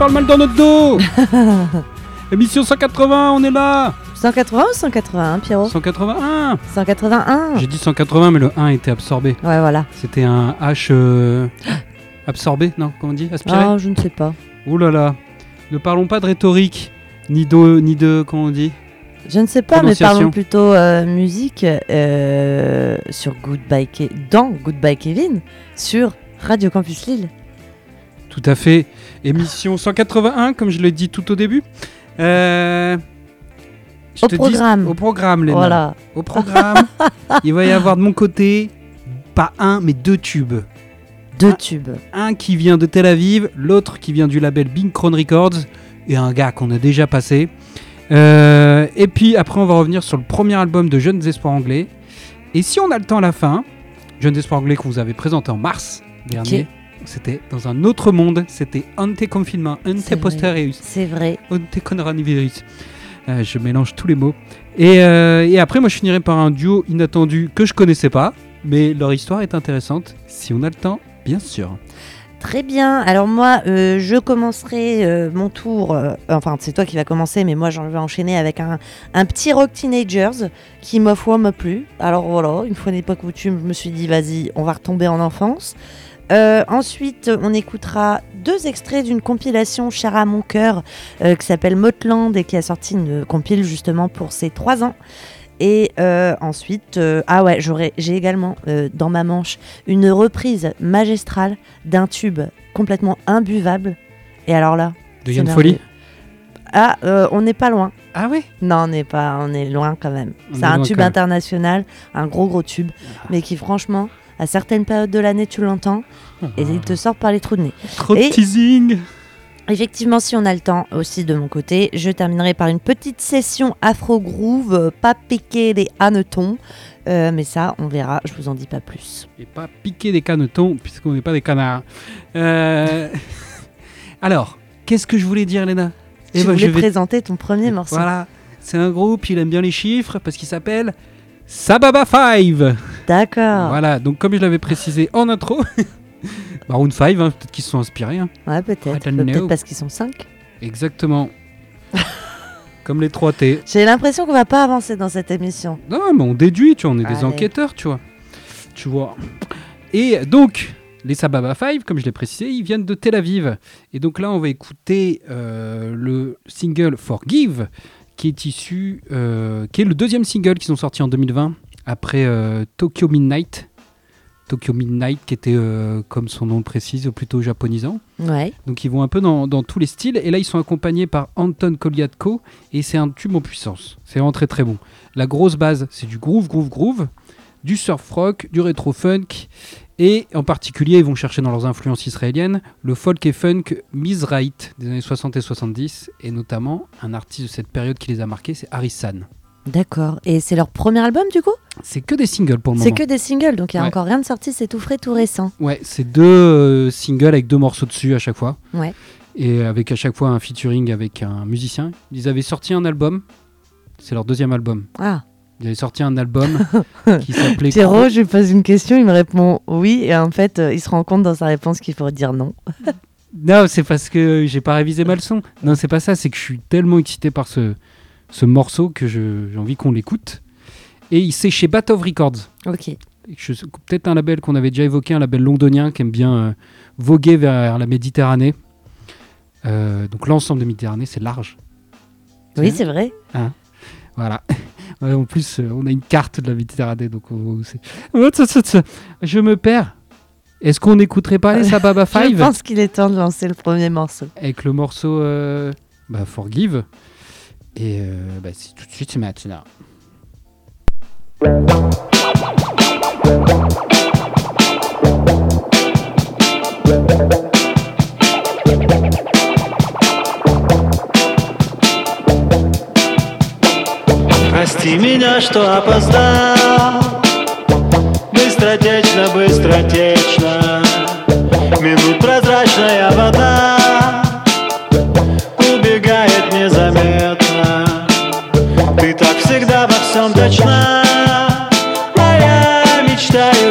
parle mal dans notre dos. Émission 180, on est là 180 ou 181, Pierrot 181 181 J'ai dit 180, mais le 1 était absorbé. Ouais, voilà. C'était un H euh, absorbé, non Comment on dit Aspiré Ah, je ne sais pas. Ouh là là Ne parlons pas de rhétorique, ni de, ni de comment on dit Je ne sais pas, mais parlons plutôt euh, musique euh, sur Goodbye Ke- dans Goodbye Kevin sur Radio Campus Lille. Tout à fait. Émission 181, comme je l'ai dit tout au début. Euh, je Au te dis- programme. au programme, Léna. Voilà. Au programme, il va y avoir de mon côté, pas un, mais deux tubes. Deux tubes. Un qui vient de Tel Aviv, l'autre qui vient du label Bing Crown Records, et un gars qu'on a déjà passé. Euh, et puis après, on va revenir sur le premier album de Jeunes Espoirs Anglais. Et si on a le temps à la fin, Jeunes Espoirs Anglais qu'on vous avait présenté en mars dernier, c'était dans un autre monde, c'était Ante Confinement, C'est vrai. Posterius. C'est vrai. Ante Conranivirus. Euh, je mélange tous les mots. Et, euh, et après, moi, je finirai par un duo inattendu que je connaissais pas, mais leur histoire est intéressante, si on a le temps, bien sûr. Très bien. Alors moi, euh, je commencerai mon tour. enfin, c'est toi qui vas commencer, mais moi, j'en vais enchaîner avec un, un petit rock teenagers qui, ma foi, m'a plu. Alors voilà, une fois n'est pas coutume, je me suis dit, vas-y, on va retomber en enfance. Euh, ensuite, on écoutera deux extraits d'une compilation chère à mon cœur euh, qui s'appelle Motland et qui a sorti une compile justement pour ses trois ans. Et euh, ensuite, euh, ah ouais, j'ai également euh, dans ma manche une reprise magistrale d'un tube complètement imbuvable. Et alors là, De Yann. Folie. Ah, on n'est pas loin. Ah ouais? Non, on n'est pas, on est loin quand même. C'est est un tube international, un gros gros tube, mais qui franchement, à certaines périodes de l'année, tu l'entends et il te sort par les trous de nez. Trop de teasing Effectivement, si on a le temps aussi de mon côté, je terminerai par une petite session afro-groove, pas piquer des hannetons, Euh, mais ça, on verra, je vous en dis pas plus. Et pas piquer des canetons, puisqu'on n'est pas des canards. Euh, Alors, qu'est-ce que je voulais dire, Léna tu Eh ben, voulais je vais- présenter ton premier morceau. Voilà, c'est un groupe, il aime bien les chiffres, parce qu'il s'appelle Sababa 5 D'accord. Voilà, donc comme je l'avais précisé en intro, Maroon 5, hein, peut-être qu'ils se sont inspirés. hein. Ouais, I peut-être. don't Peut-être know. parce qu'ils sont cinq. Exactement. comme les 3T. J'ai l'impression qu'on va pas avancer dans cette émission. Non, mais on déduit, tu vois, on est des Allez. enquêteurs, tu vois. Tu vois. Et donc, les Sababa 5, comme je l'ai précisé, ils viennent de Tel Aviv. Et donc là, on va écouter euh, le single Forgive, qui est issu, euh, qui est le deuxième single qu'ils ont sorti en 2020, après euh, Tokyo Midnight. Tokyo Midnight, qui était, euh, comme son nom le précise, plutôt japonisant. Ouais. Donc ils vont un peu dans, dans tous les styles. Et là, ils sont accompagnés par Anton Kolyatko. Et c'est un tube en puissance. C'est vraiment très très bon. La grosse base, c'est du groove, groove, groove. Du surf rock, du rétro funk. Et en particulier, ils vont chercher dans leurs influences israéliennes le folk et funk Mizraït des années 60 et 70. Et notamment, un artiste de cette période qui les a marqués, c'est Harrison. D'accord. Et c'est leur premier album du coup? C'est que des singles pour le C'est moment. que des singles, donc il n'y a Ouais. encore rien de sorti, c'est tout frais, tout récent. Ouais, c'est deux euh, singles avec deux morceaux dessus à chaque fois. Ouais. Et avec à chaque fois un featuring avec un musicien. Ils avaient sorti un album. C'est leur deuxième album. Ah. Ils avaient sorti un album qui s'appelait. Pierrot, je lui pose une question, il me répond oui, et en fait, euh, il se rend compte dans sa réponse qu'il faut dire non. Non, c'est parce que j'ai pas révisé ma leçon. Non, c'est pas ça. C'est que je suis tellement excité par ce, ce morceau que j'ai envie qu'on l'écoute. Et il- c'est chez Bat of Records. Ok. Peut-être un label qu'on avait déjà évoqué, un label londonien qui aime bien euh, voguer vers la Méditerranée. Euh, donc l'ensemble de Méditerranée, c'est large. Oui, c'est vrai. Voilà. En plus, euh, on a une carte de la Méditerranée, donc on-. Je me perds. Est-ce qu'on n'écouterait pas les Sababa Je 5 pense qu'il est temps de lancer le premier morceau. avec le morceau euh, bah, Forgive Et euh, bah, c'est tout de suite, c'est maintenant. Прости меня, что опоздал. Быстротечно, быстротечно. Минут прозрачная вода Убегает незаметно. Ты так всегда во всем точна А я мечтаю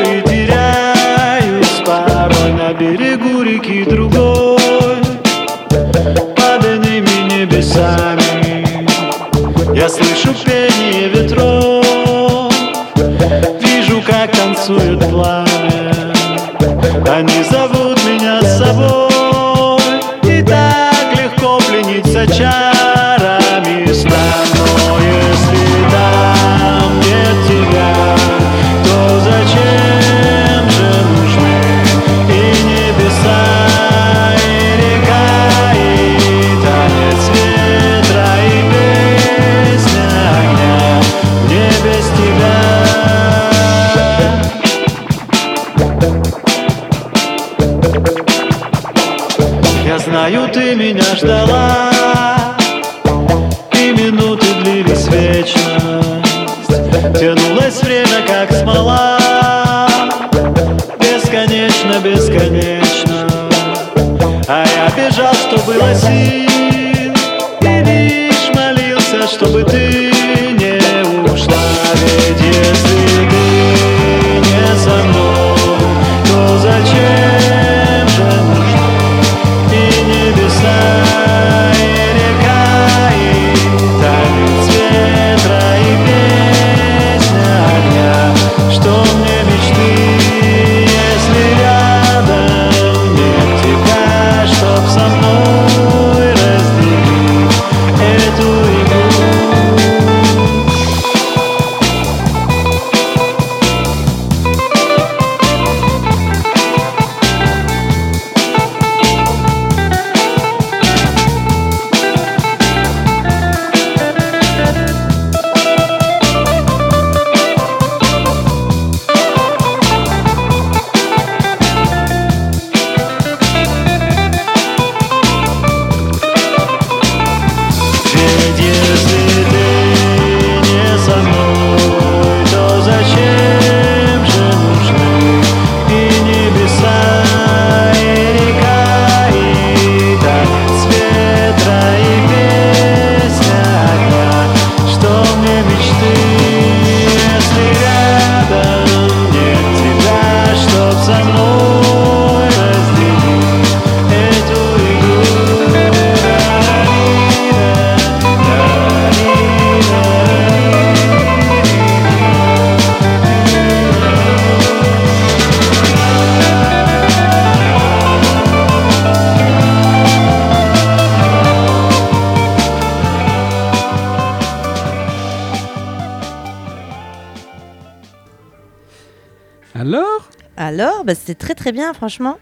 franchement.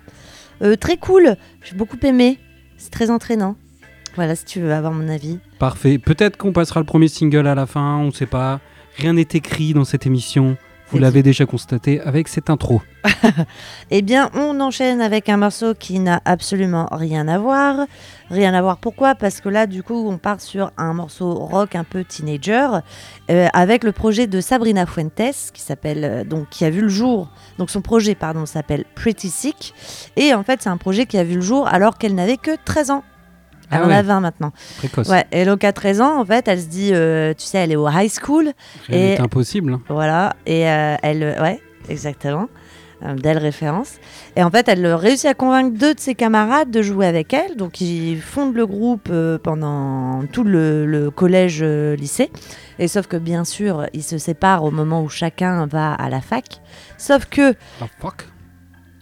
Euh, très cool. J'ai beaucoup aimé. C'est très entraînant. Voilà, si tu veux avoir mon avis. Parfait. Peut-être qu'on passera le premier single à la fin, on ne sait pas. Rien n'est écrit dans cette émission. Vous l'avez déjà constaté avec cette intro. Eh bien, on enchaîne avec un morceau qui n'a absolument rien à voir. Rien à voir pourquoi? Parce que là, du coup, on part sur un morceau rock un peu teenager euh, avec le projet de Sabrina Fuentes qui s'appelle euh, donc qui a vu le jour. Donc son projet, pardon, s'appelle Pretty Sick et en fait, c'est un projet qui a vu le jour alors qu'elle n'avait que 13 ans. Elle Ah en ouais. a 20 maintenant. Précoce. Ouais, et donc à 13 ans, en fait, elle se dit, euh, tu sais, elle est au high school. N'est impossible. hein. Voilà, et euh, elle, euh, ouais, exactement, euh, belle référence. Et en fait, elle réussit à convaincre deux de ses camarades de jouer avec elle. Donc, ils fondent le groupe pendant tout le, le collège-lycée. et sauf que, bien sûr, ils se séparent au moment où chacun va à la fac. Sauf que Ah, fuck.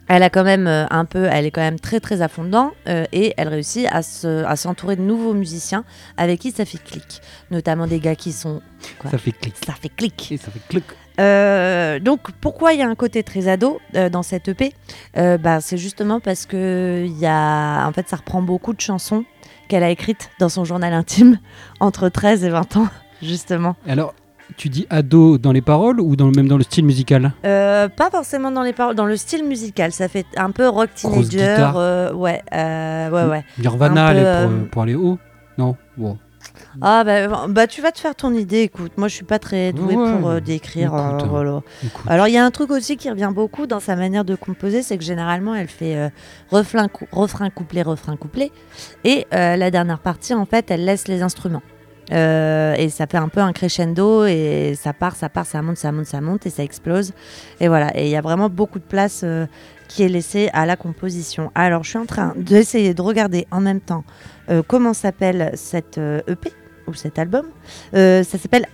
Elle a quand même euh, un peu, elle est quand même très très à fond dedans euh, et elle réussit à se- à s'entourer de nouveaux musiciens avec qui ça fait clic. Notamment des gars qui sont, Quoi Ça fait clic. ça fait clic. Et ça fait clic. Euh, donc pourquoi il y a un côté très ado euh, dans cette EP bah, C'est justement parce que il y a, en fait, ça reprend beaucoup de chansons qu'elle a écrites dans son journal intime entre 13 et 20 ans, justement. Alors, tu dis ado dans les paroles ou dans, même dans le style musical Euh, pas forcément dans les paroles, dans le style musical. Ça fait un peu rock teenager. euh, ouais, euh, ouais, ouais. Nirvana peu, pour, euh, pour aller haut Non. Ah bah, bah tu vas te faire ton idée. Écoute, moi je suis pas très douée Ouais, pour euh, décrire. écoute, voilà. Alors il y a un truc aussi qui revient beaucoup dans sa manière de composer, c'est que généralement elle fait refrain, cou- refrain, couplet, refrain, couplet, et la dernière partie en fait elle laisse les instruments. Euh, et ça fait un peu un crescendo et ça part, ça part, ça monte, ça monte, ça monte et ça explose. Et voilà, et il y a vraiment beaucoup de place euh, qui est laissée à la composition. Alors je suis en train d'essayer de regarder en même temps euh, comment s'appelle cette EP ou cet album. Ça s'appelle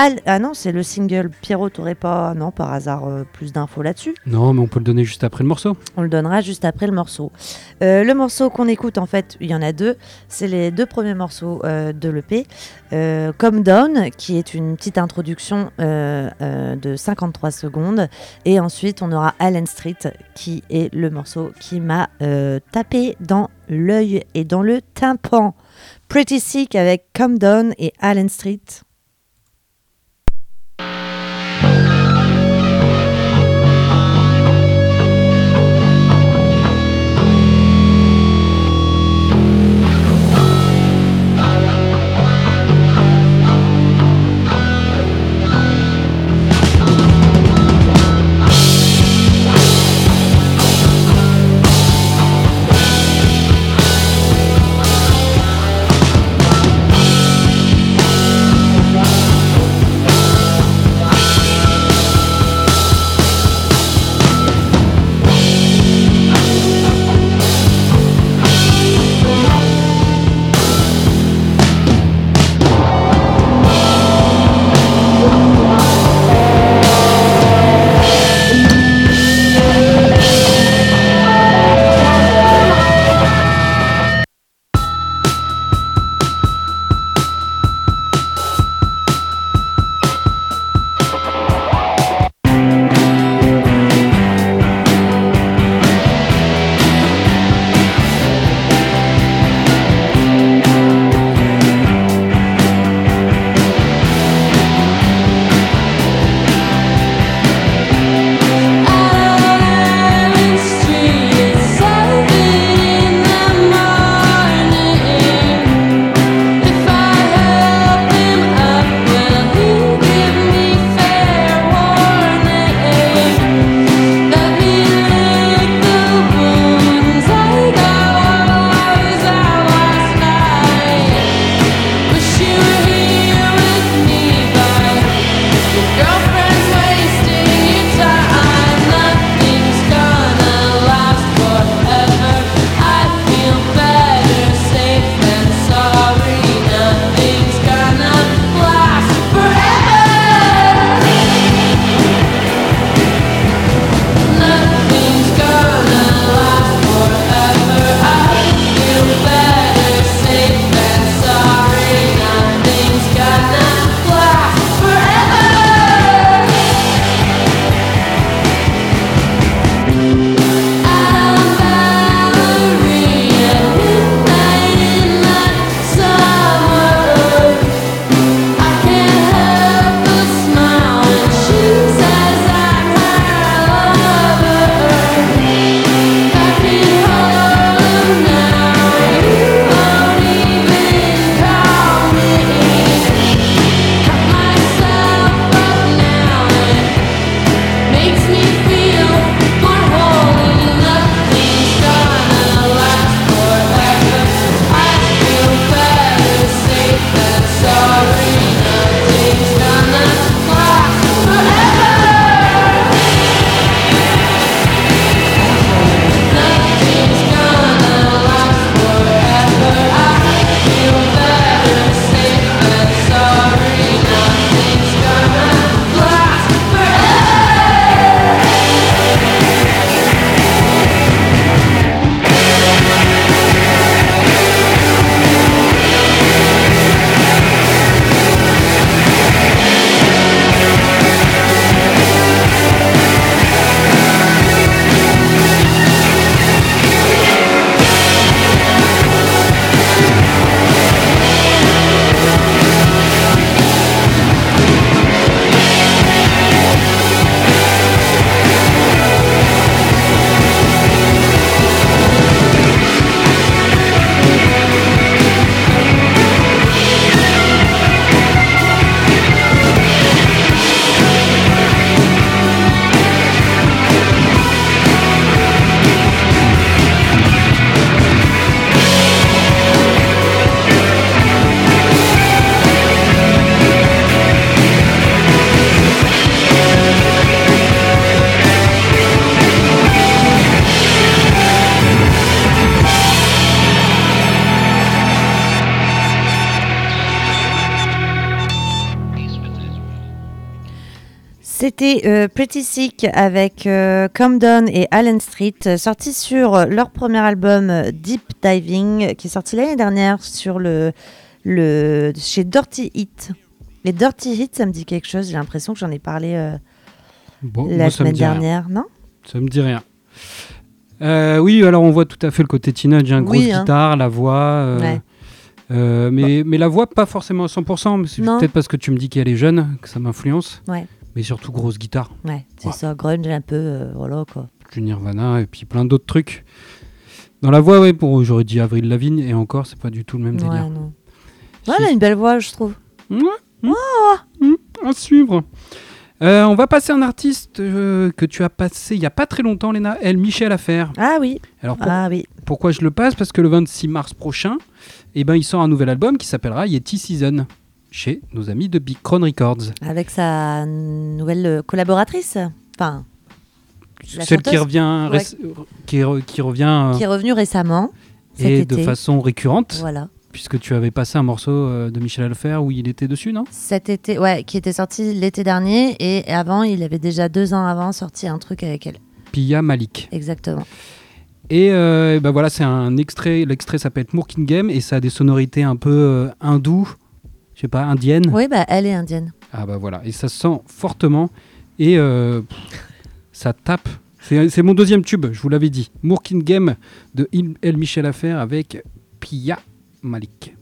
Al- Ah non, c'est le single. Pierrot, t'aurais pas, non, par hasard, euh, plus d'infos là-dessus? Non, mais on peut le donner juste après le morceau. On le donnera juste après le morceau. Euh, le morceau qu'on écoute, en fait, il y en a deux. C'est les deux premiers morceaux euh, de l'EP. Come Down, qui est une petite introduction de 53 secondes. Et ensuite, on aura Allen Street, qui est le morceau qui m'a tapé dans l'œil et dans le tympan. Pretty Sick avec Come Down et Allen Street. C'était euh, Pretty Sick avec euh, Come Down et Allen Street, euh, sortis sur euh, leur premier album Deep Diving, qui est sorti l'année dernière sur le, le chez Dirty Hit. Les Dirty Hit, ça me dit quelque chose. J'ai l'impression que j'en ai parlé euh, Bon, la moi, semaine rien. dernière, non? Ça me dit rien. Oui, alors on voit tout à fait le côté teenage, hein, grosse Oui, hein. guitare, la voix. Ouais. euh, mais, mais la voix, pas forcément à 100%. mais C'est peut-être parce que tu me dis qu'elle est jeune que ça m'influence. Ouais. Mais surtout grosse guitare. Ouais, c'est Ouais. ça, grunge un peu, euh, voilà quoi. Du Nirvana et puis plein d'autres trucs. Dans la voix, ouais, pour j'aurais dit Avril Lavigne et encore, c'est pas du tout le même Ouais, délire. non. Ouais, elle a une belle voix, je trouve. Ouais. Mmh. Mmh. À suivre. Euh, on va passer à un artiste euh, que tu as passé il y a pas très longtemps, Léna, elle Michel Affaire. Ah oui, Alors pour- ah oui. pourquoi je le passe? Parce que le 26 mars prochain, eh ben, il sort un nouvel album qui s'appellera Yeti Season chez nos amis de Big Crown Records. Avec sa nouvelle euh, collaboratrice. Enfin, La Celle qui revient, Ouais. qui, re- qui revient euh, qui est revenue récemment. Cet et été. de façon récurrente, Voilà. puisque tu avais passé un morceau euh, de Michel Alfer où il était dessus, non? Cet été, ouais, qui était sorti l'été dernier et avant, il avait déjà deux ans avant sorti un truc avec elle. Pia Malik. Exactement. Et euh, ben voilà, c'est un extrait. L'extrait s'appelle Moorkin Game et ça a des sonorités un peu euh, hindou, je sais pas, indienne. Oui, bah elle est indienne. Ah bah voilà, et ça se sent fortement et euh, ça tape. C'est mon deuxième tube, je vous l'avais dit. Moorkin Game de El Michel Affaire avec Pia Malik.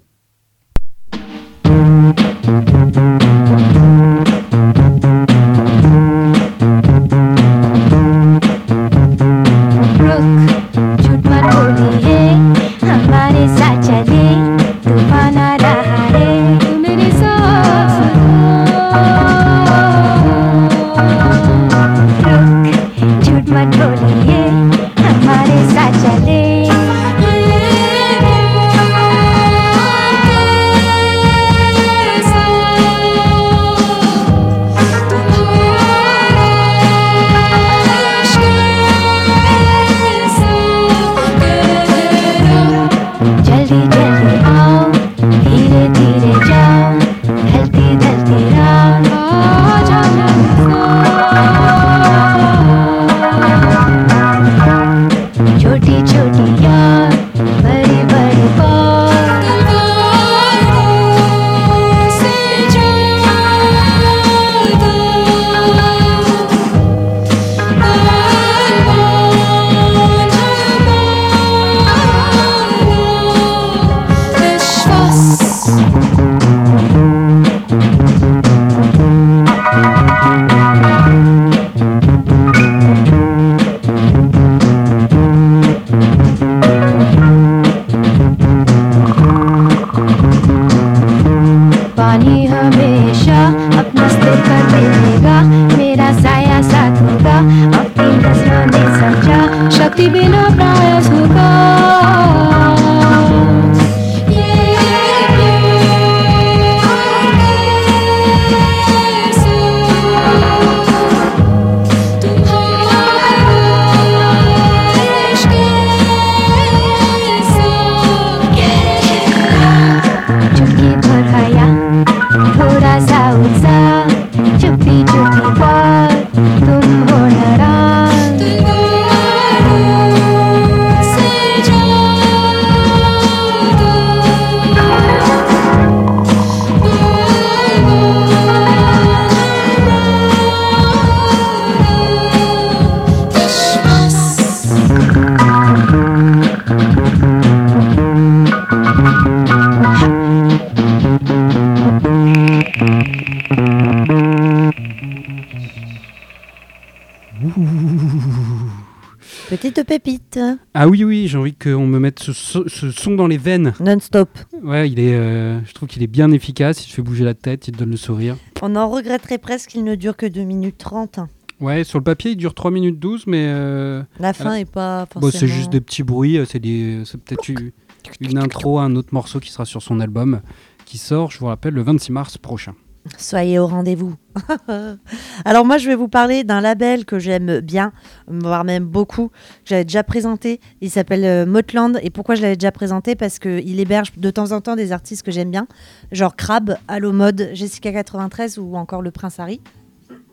Ce, so- ce son dans les veines. non-stop. Ouais, il est, euh, je trouve qu'il est bien efficace, il te fait bouger la tête, il te donne le sourire. On en regretterait presque qu'il ne dure que 2 minutes 30. Ouais, sur le papier, il dure 3 minutes 12, mais euh, La fin est pas bon, forcément... c'est juste des petits bruits. euh, C'est des- c'est peut-être u- une intro à un autre morceau qui sera sur son album, qui sort, je vous rappelle, le 26 mars prochain. Soyez au rendez-vous. Alors moi, je vais vous parler d'un label que j'aime bien, voire même beaucoup, que j'avais déjà présenté. Il s'appelle euh, Motland. Et pourquoi je l'avais déjà présenté? Parce qu'il héberge de temps en temps des artistes que j'aime bien, genre Crab, Allo Mode, Jessica 93 ou encore Le Prince Harry.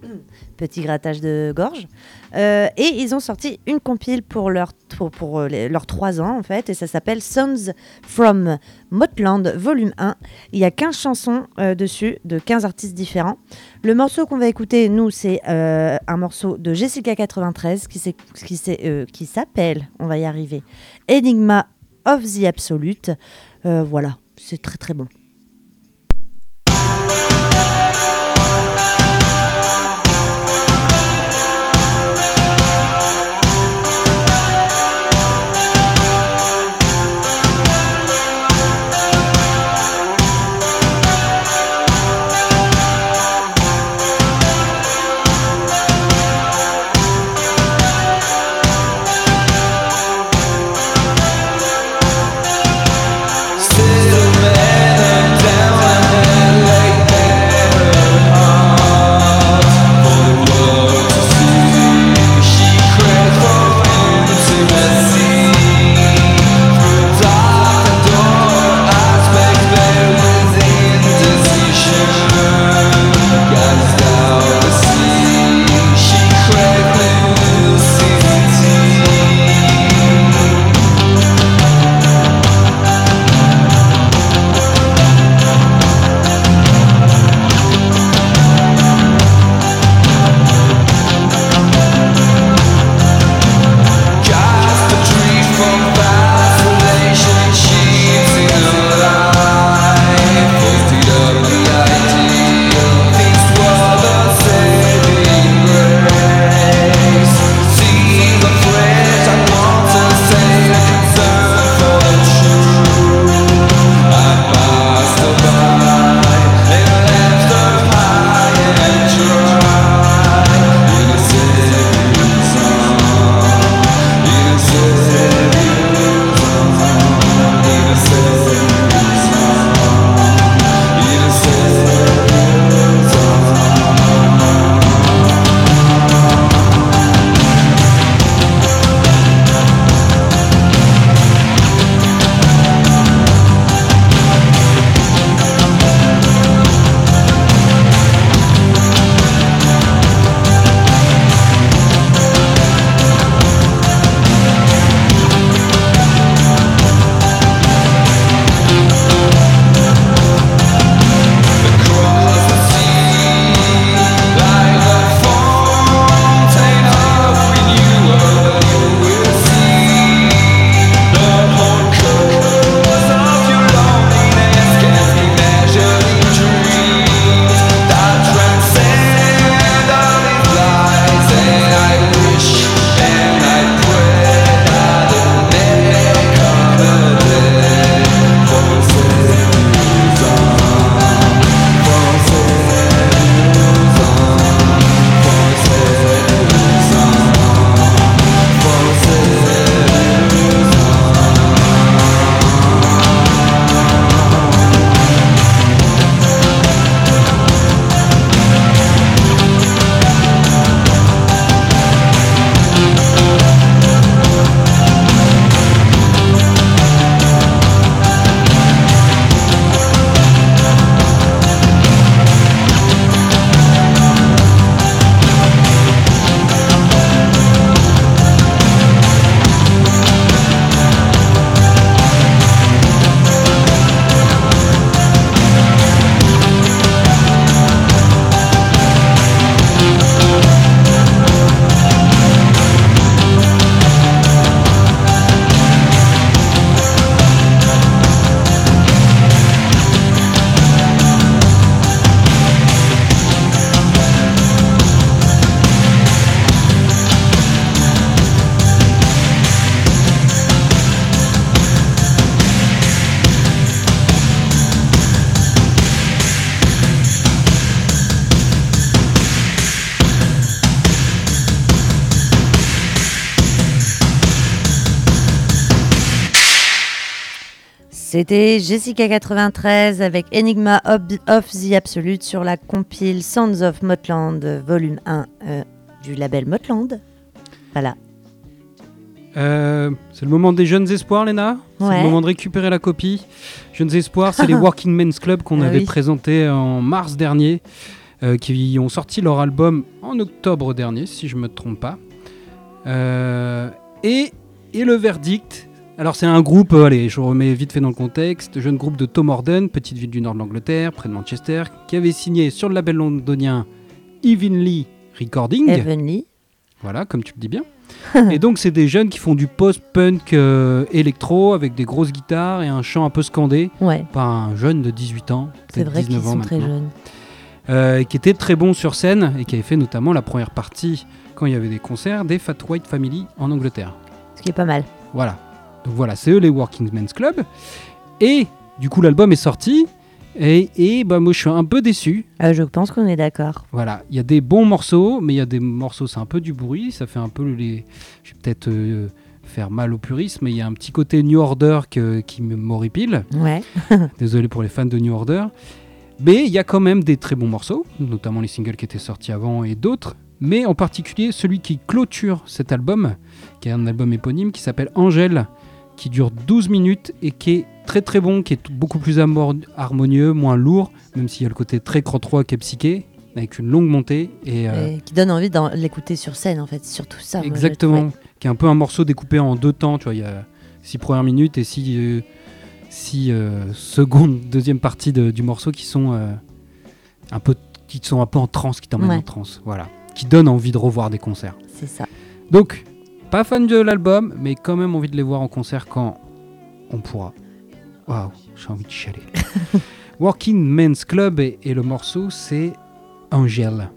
Petit grattage de gorge. Euh, et ils ont sorti une compile pour leur, pour, euh, leurs 3 ans, en fait, et ça s'appelle Sons from Motland, volume 1. Il y a 15 chansons euh, dessus, de 15 artistes différents. Le morceau qu'on va écouter, nous, c'est un morceau de Jessica 93 qui, s'appelle, on va y arriver, Enigma of the Absolute. Voilà, c'est très très bon. C'était Jessica 93 avec Enigma of, the Absolute sur la compile Sounds of Motland, volume 1 euh, du label Motland. Voilà. Euh, c'est le moment des jeunes espoirs, Léna C'est Ouais. le moment de récupérer la copie. Jeunes espoirs, c'est les Working Men's Club qu'on Ah avait oui. présenté en mars dernier. euh, qui ont sorti leur album en octobre dernier, si je me trompe pas. Euh, et, et le verdict. Alors c'est un groupe, euh, allez, je remets vite fait dans le contexte, jeune groupe de Tom Orden, petite ville du nord de l'Angleterre, près de Manchester, qui avait signé sur le label londonien Evenly Recording. Heavenly. Voilà, comme tu le dis bien. et donc, c'est des jeunes qui font du post-punk euh, électro avec des grosses guitares et un chant un peu scandé Ouais, par un jeune de 18 ans, c'est peut-être vrai qu'ils 19 ans sont très jeunes. euh, qui était très bon sur scène et qui avait fait notamment la première partie quand il y avait des concerts des Fat White Family en Angleterre. Ce qui est pas mal. Voilà. Donc voilà, c'est eux les Working Men's Club. Et du coup, l'album est sorti. Et, et bah, moi, je suis un peu déçu. Euh, je pense qu'on est d'accord. Voilà, il y a des bons morceaux, mais il y a des morceaux, c'est un peu du bruit, ça fait un peu les. Je vais peut-être euh, faire mal au purisme, mais il y a un petit côté New Order que- qui me m'horripile. Ouais. Désolé pour les fans de New Order. Mais il y a quand même des très bons morceaux, notamment les singles qui étaient sortis avant et d'autres. Mais en particulier celui qui clôture cet album, qui est un album éponyme qui s'appelle Angèle, qui dure 12 minutes et qui est très très bon, qui est beaucoup plus harmonieux, moins lourd, même s'il y a le côté très crotrois qui est psyché, avec une longue montée. Et, euh, Et qui donne envie de l'écouter sur scène, en fait. Surtout ça. Exactement, qui est un peu un morceau découpé en deux temps, tu vois, il y a six premières minutes et six, euh, six, euh, secondes, deuxième partie de- du morceau qui sont euh, un peu qui sont un peu en transe, qui t'emmènent Ouais. en transe, voilà, qui donnent envie de revoir des concerts. C'est ça. Donc, pas fan de l'album, mais quand même envie de les voir en concert quand on pourra. Waouh, j'ai envie de chialer. Working Men's Club et, et le morceau c'est Angel.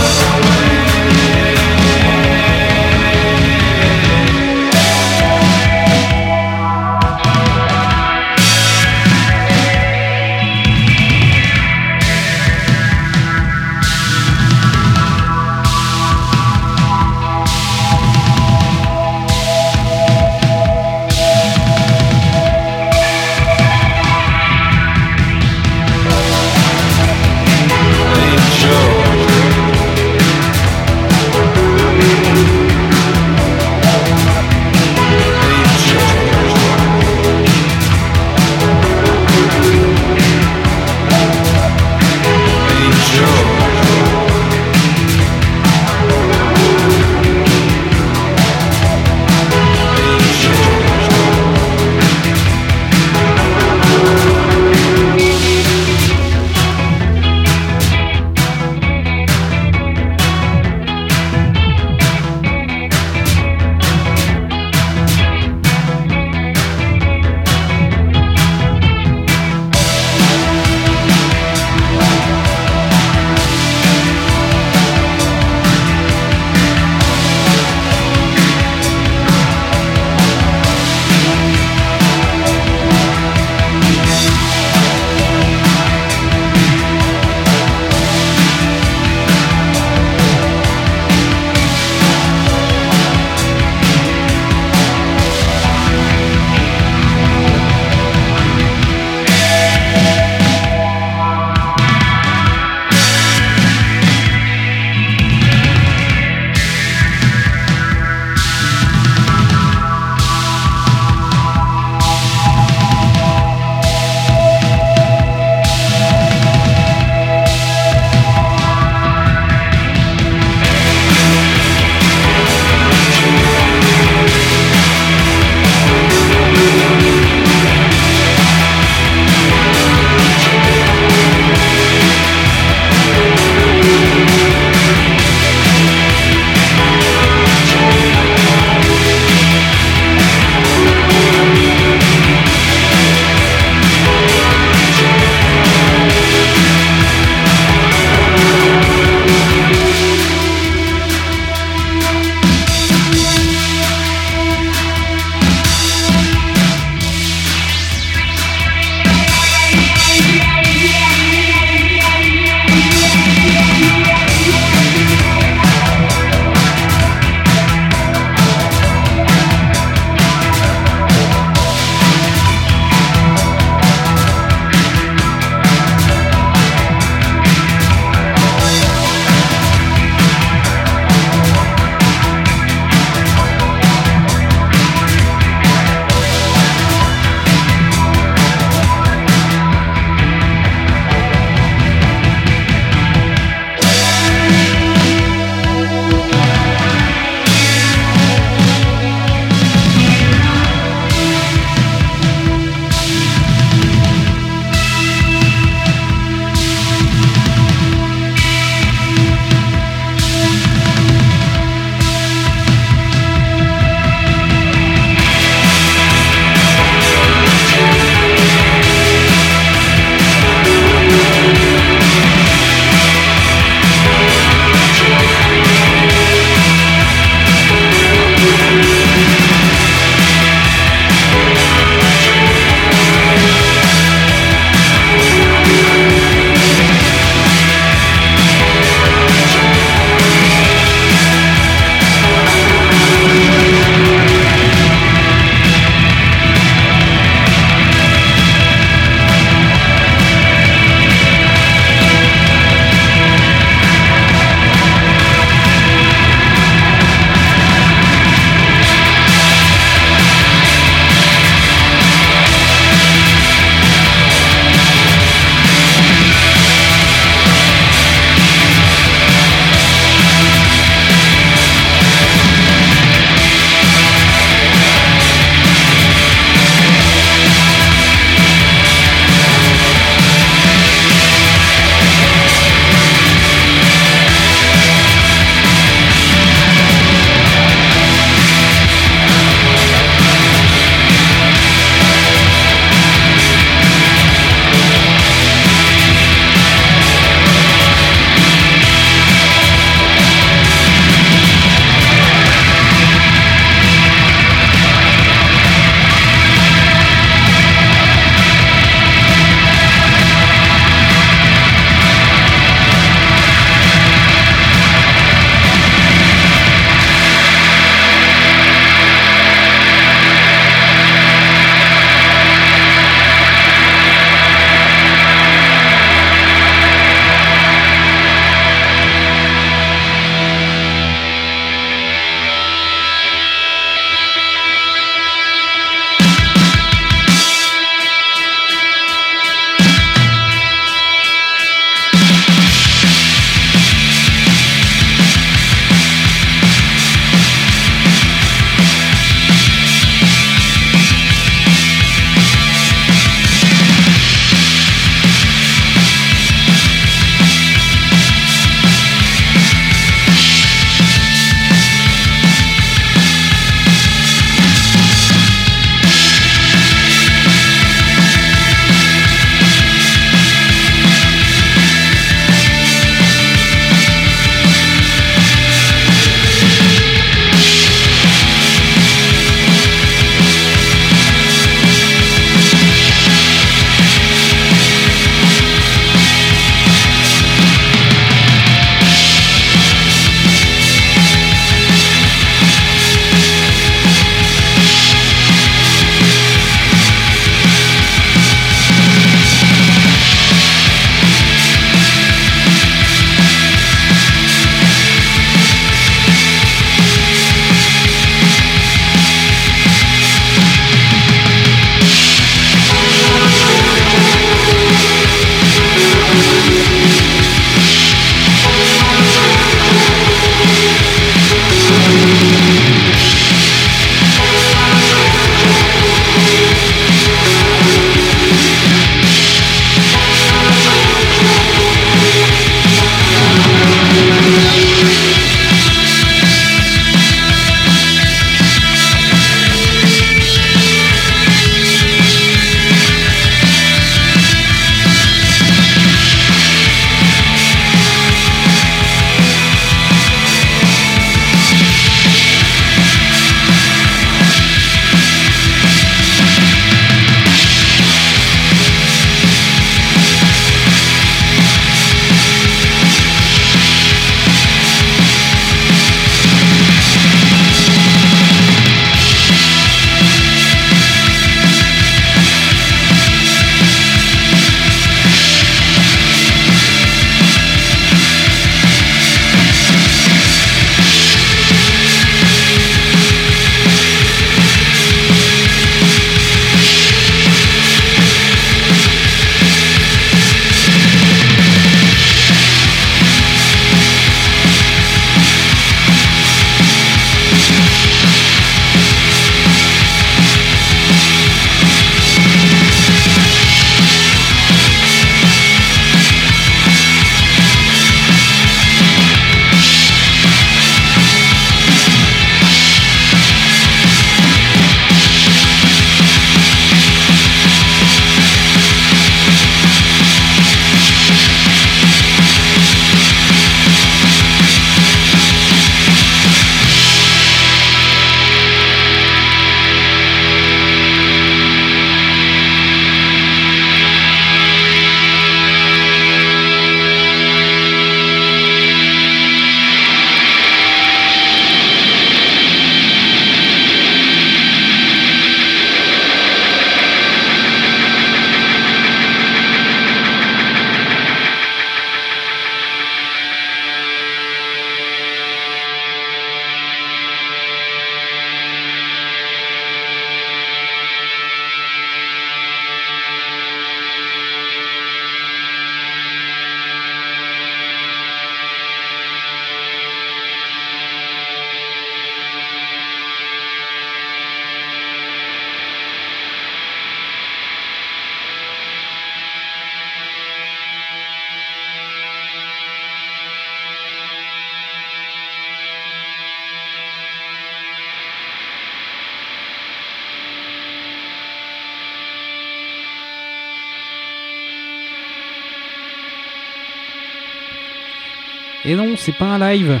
Et non, c'est pas un live.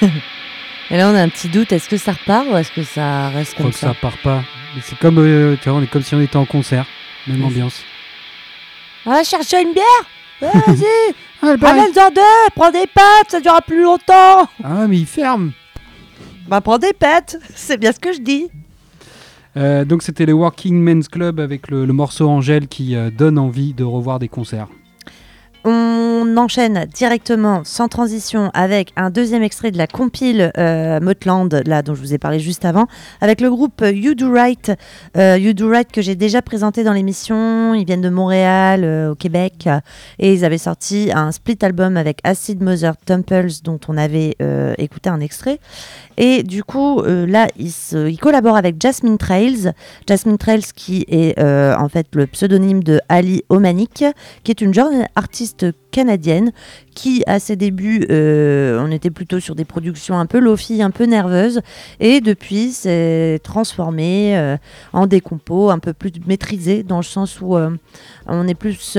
Et là, on a un petit doute. Est-ce que ça repart ou est-ce que ça reste Je crois comme que ça, ça part pas. C'est comme, euh, tu vois, on est comme si on était en concert. Même ambiance. Ah, cherche une bière Ouais, Vas-y Ah, le bar, il- Ramène-en deux Prends des pâtes, ça durera plus longtemps ah, mais il ferme. Bah, prends des pâtes C'est bien ce que je dis Euh, donc c'était le Working Men's Club avec le, le morceau Angèle qui euh, donne envie de revoir des concerts. On enchaîne directement, sans transition, avec un deuxième extrait de la compile euh, Motland, là dont je vous ai parlé juste avant, avec le groupe euh, You Do Right. Euh, you Do Right que j'ai déjà présenté dans l'émission. Ils viennent de Montréal, au Québec, et ils avaient sorti un split album avec Acid Mother Temples, dont on avait écouté un extrait. Et du coup, là, ils, ils collaborent avec Jasmine Trails. Jasmine Trails, qui est en fait le pseudonyme de Ali Omanik, qui est une jeune artiste canadienne qui, à ses débuts, euh, on était plutôt sur des productions un peu lofi, un peu nerveuses, et depuis s'est transformée euh, en des compos un peu plus maîtrisés, dans le sens où euh, on est plus sur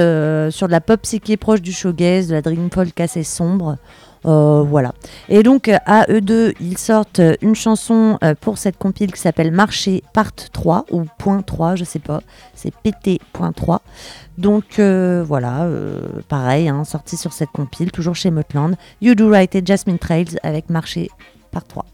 de la pop psyché proche du shoegaze, de la dream folk assez sombre. Euh, voilà. Et donc, à eux deux, ils sortent une chanson euh, pour cette compile qui s'appelle Marché Part 3 ou Point 3, je sais pas. C'est PT.3. Donc euh, voilà, pareil, hein, sorti sur cette compile, toujours chez Motland. You Do Right et Jasmine Trails avec Marché Part 3.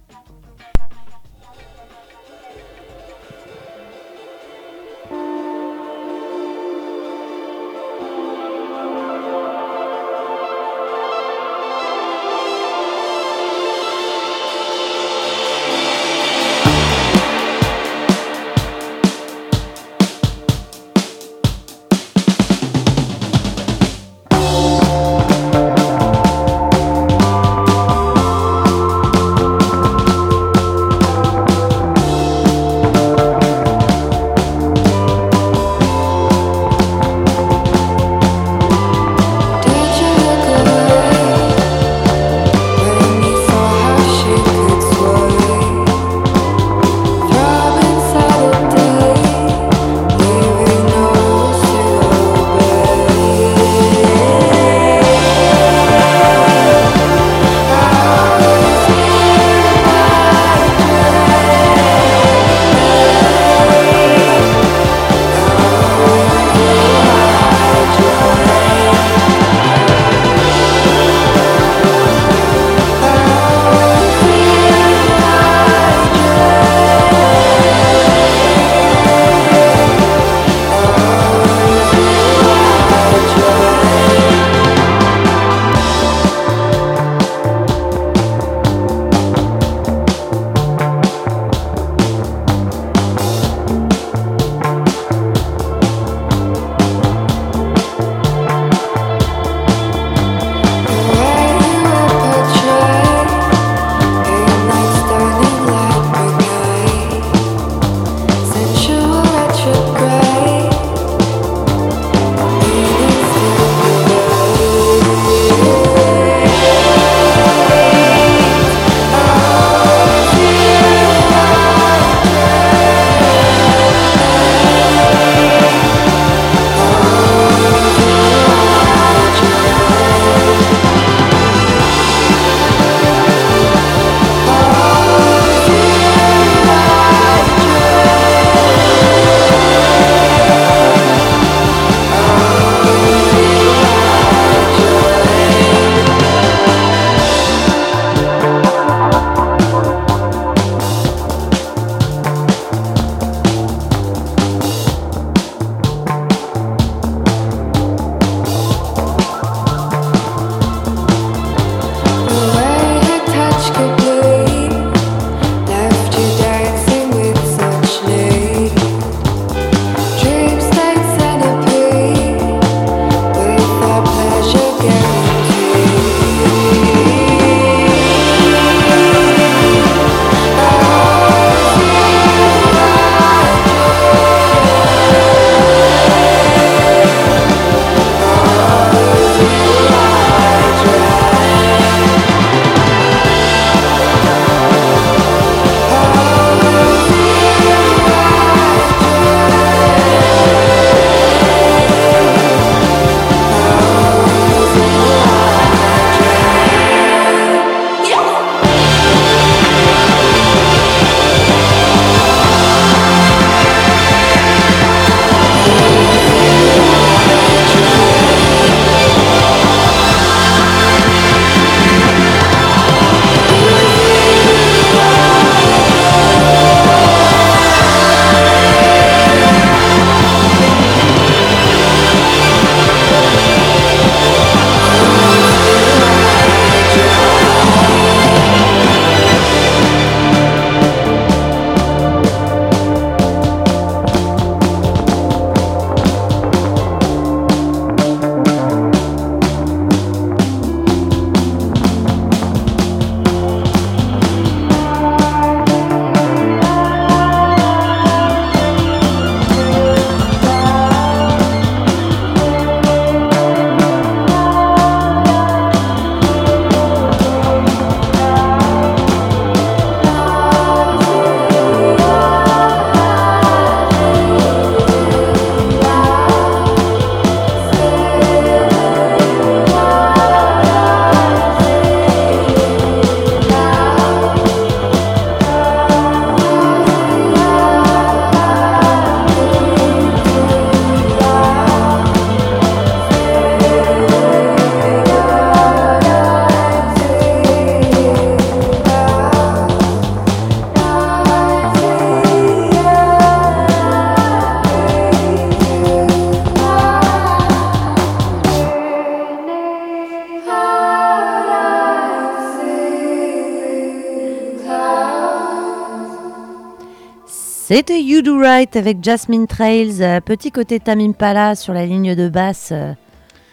C'était You Do Right avec Jasmine Trails, euh, petit côté Tamim Pala sur la ligne de basse, euh,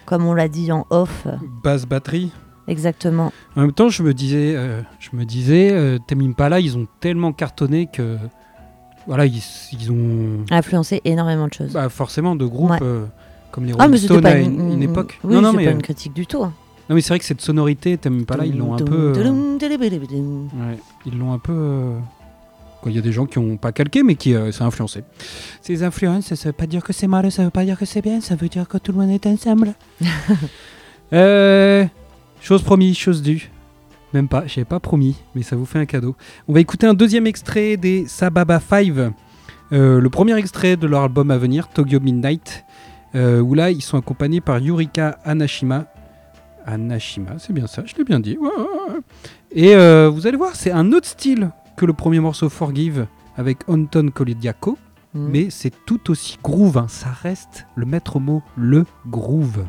comme on l'a dit en off. Basse batterie. Exactement. En même temps, je me disais, euh, je me disais, Tame Impala, ils ont tellement cartonné que, voilà, ils, ils ont Influencé énormément de choses. bah, forcément de groupes Ouais. comme les ah, Rolling Stones à une, une, époque. Oui, non, non, mais, pas une critique du tout. hein. non, mais c'est vrai que cette sonorité, Tame Impala, ils l'ont un peu, ils l'ont un peu. Euh, Il y a des gens qui n'ont pas calqué, mais qui euh, ça a influencé. Ces influences, ça veut pas dire que c'est mal, ça veut pas dire que c'est bien, ça veut dire que tout le monde est ensemble. Euh, chose promise, chose due. Même pas, j'avais pas promis, mais ça vous fait un cadeau. On va écouter un deuxième extrait des Sababa 5. Euh, le premier extrait de leur album à venir, Tokyo Midnight, euh, où là ils sont accompagnés par Yurika Anashima. Anashima, c'est bien ça, je l'ai bien dit. Ouais, ouais, ouais. Et euh, vous allez voir, c'est un autre style que le premier morceau Forgive avec Anton Kolidiako, Mm. mais c'est tout aussi groove. hein. Ça reste le maître mot, le groove.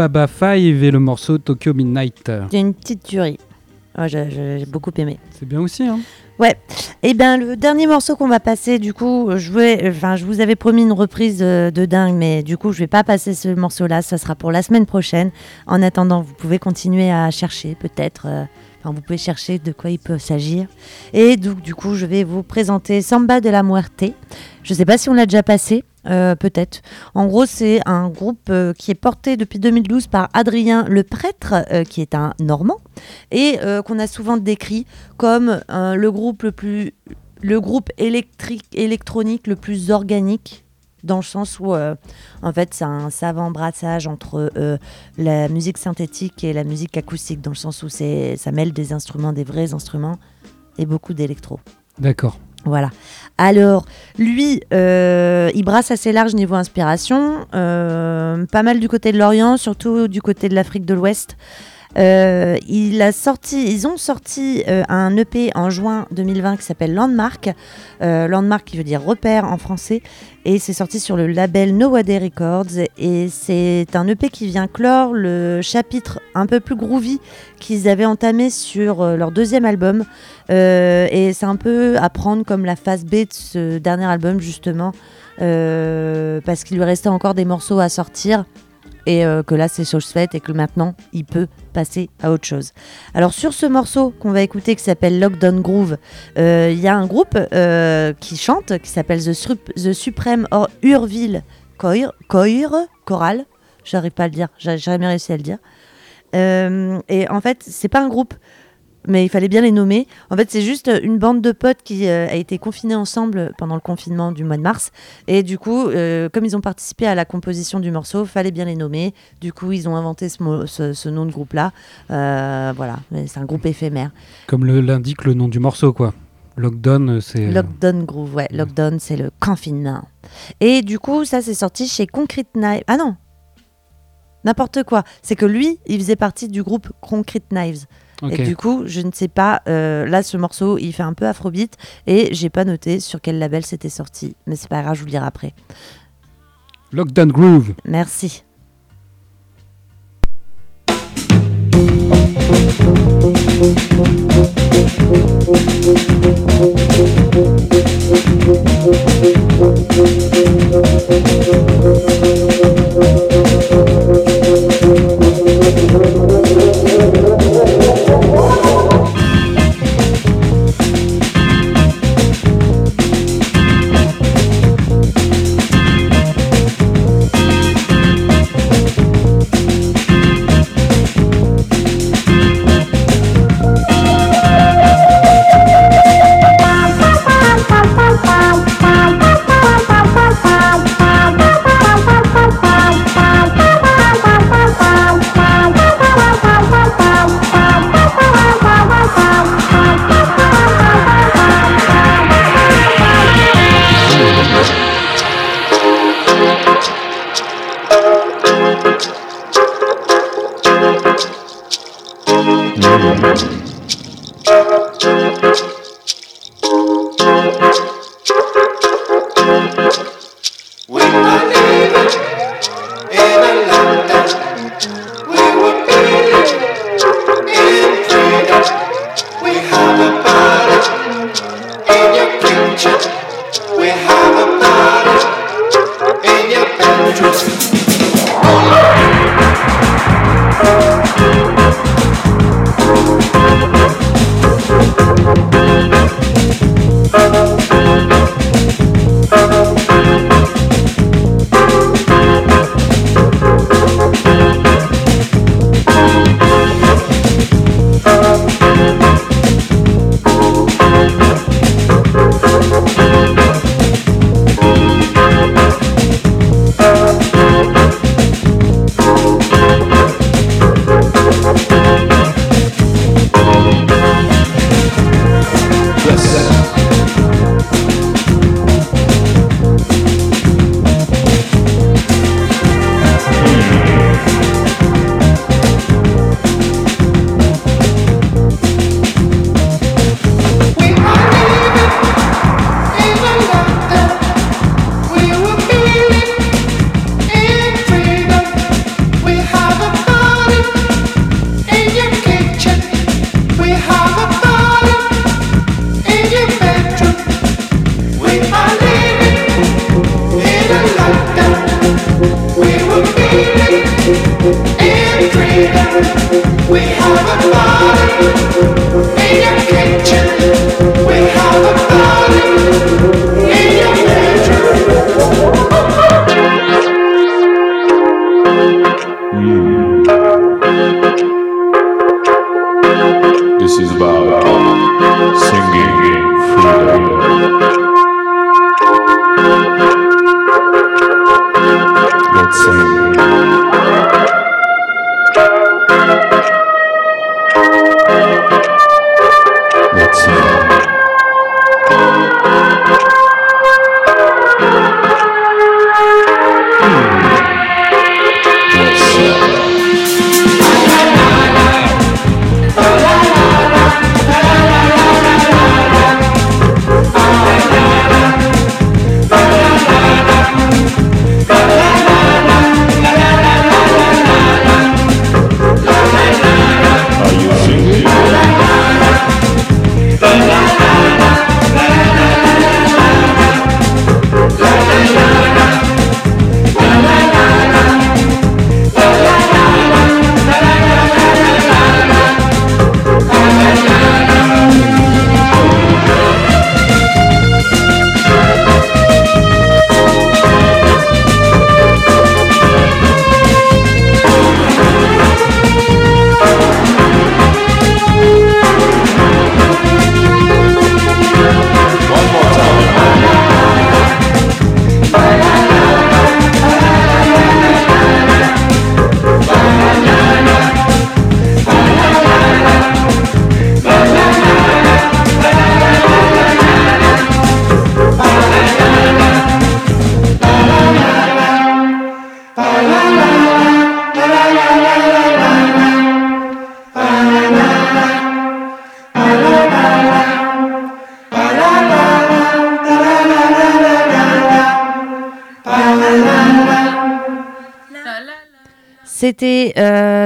Sababa Five et le morceau Tokyo Midnight. C'est une petite tuerie. Ouais, j'ai- beaucoup aimé. C'est bien aussi, hein Et bien, le dernier morceau qu'on va passer, du coup, je, voulais- enfin, je vous avais promis une reprise euh, de dingue, mais du coup, je vais pas passer ce morceau-là. Ça sera pour la semaine prochaine. En attendant, vous pouvez continuer à chercher, peut-être. euh, Enfin, vous pouvez chercher de quoi il peut s'agir. Et donc, du coup, je vais vous présenter Samba de la Muerte. Je sais pas si on l'a déjà passé, euh, peut-être. En gros, c'est un groupe euh, qui est porté depuis 2012 par Adrien le prêtre, euh, qui est un Normand, et qu'on a souvent décrit comme le groupe le plus le groupe électrique électronique le plus organique dans le sens où en fait c'est un savant brassage entre la musique synthétique et la musique acoustique dans le sens où ça mêle des instruments des vrais instruments et beaucoup d'électro D'accord. Voilà. Alors, lui, euh, il brasse assez large niveau inspiration, euh, pas mal du côté de l'Orient, surtout du côté de l'Afrique de l'Ouest. Euh, ils ont sorti euh, un EP en juin 2020 qui s'appelle Landmark. Euh, Landmark qui veut dire repère en français. Et c'est sorti sur le label Nowadays Records. Et c'est un EP qui vient clore le chapitre un peu plus groovy qu'ils avaient entamé sur leur deuxième album. Et c'est un peu à prendre comme la phase B de ce dernier album, justement, parce qu'il lui restait encore des morceaux à sortir. Et euh, que là, c'est chose faite et que maintenant, il peut passer à autre chose. Alors, sur ce morceau qu'on va écouter qui s'appelle Lockdown Groove, euh, il y a un groupe euh, qui chante qui s'appelle The, The Supreme Or- Urville Choir, Choir, Choral. J'arrive pas à le dire, j'ai jamais réussi à le dire. Et en fait, c'est pas un groupe, mais il fallait bien les nommer. En fait, c'est juste une bande de potes qui euh, a été confinée ensemble pendant le confinement du mois de mars. Et du coup, euh, comme ils ont participé à la composition du morceau, fallait bien les nommer. Du coup, ils ont inventé ce, mo- ce- ce nom de groupe-là. Euh, voilà, Mais c'est un groupe éphémère. Comme le- l'indique le nom du morceau, quoi. Lockdown, euh, c'est. Lockdown Groove, ouais. Lockdown, c'est le confinement. Et du coup, ça, c'est sorti chez Concrete Knives. Ah non N'importe quoi. C'est que lui, il faisait partie du groupe Concrete Knives. Et du coup, je ne sais pas. euh, là, ce morceau, il fait un peu afrobeat et j'ai pas noté sur quel label c'était sorti. Mais c'est pas grave, je vous le dirai après. Lockdown Groove. Merci.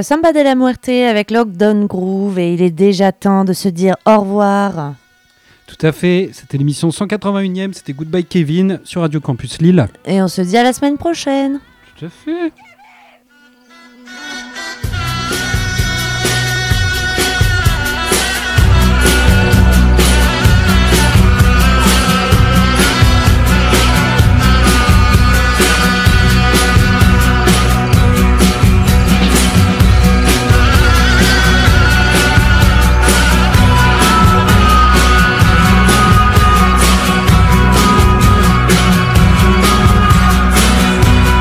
Samba de la Muerte avec Lockdown Groove et il est déjà temps de se dire au revoir. Tout à fait, c'était l'émission 181e, c'était Goodbye Kevin sur Radio Campus Lille. Et on se dit à la semaine prochaine. Tout à fait.